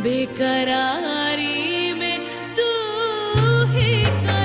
बेकरारी में तू ही कर।